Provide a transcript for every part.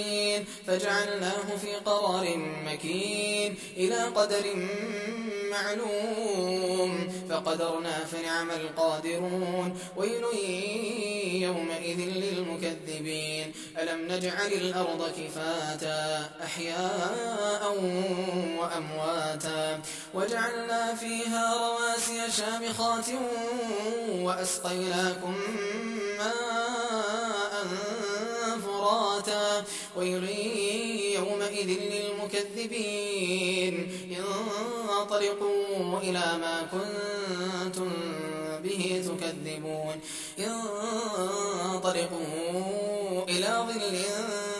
مهين فجعلناه في قرار مكين. إلى قدر معلوم. فقدرنا فنعم القادرون. ويل يومئذ للمكذبين. ألم نجعل الأرض كفاتا أحياء وأمواتا. وجعلنا فيها رواسي شامخات وأسقيناكم ويل يومئذ للمكذبين. انطلقوا إلى ما كنتم به تكذبون. انطلقوا إلى ظل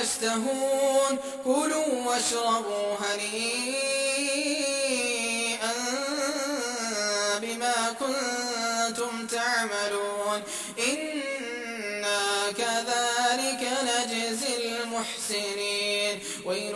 يشتهون كلوا واشربوا هنيئا بما كنتم تعملون. إنا كذلك نجزي المحسنين. ويل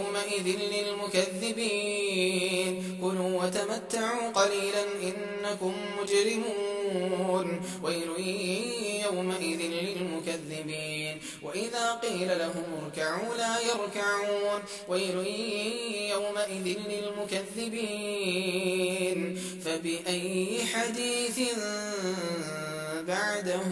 يومئذ للمكذبين. كلوا وتمتعوا قليلا إنكم مجرمون. ويل يومئذ للمكذبين. وإذا قيل لهم اركعوا لا يركعون. ويل يومئذ للمكذبين. فبأي حديث بعده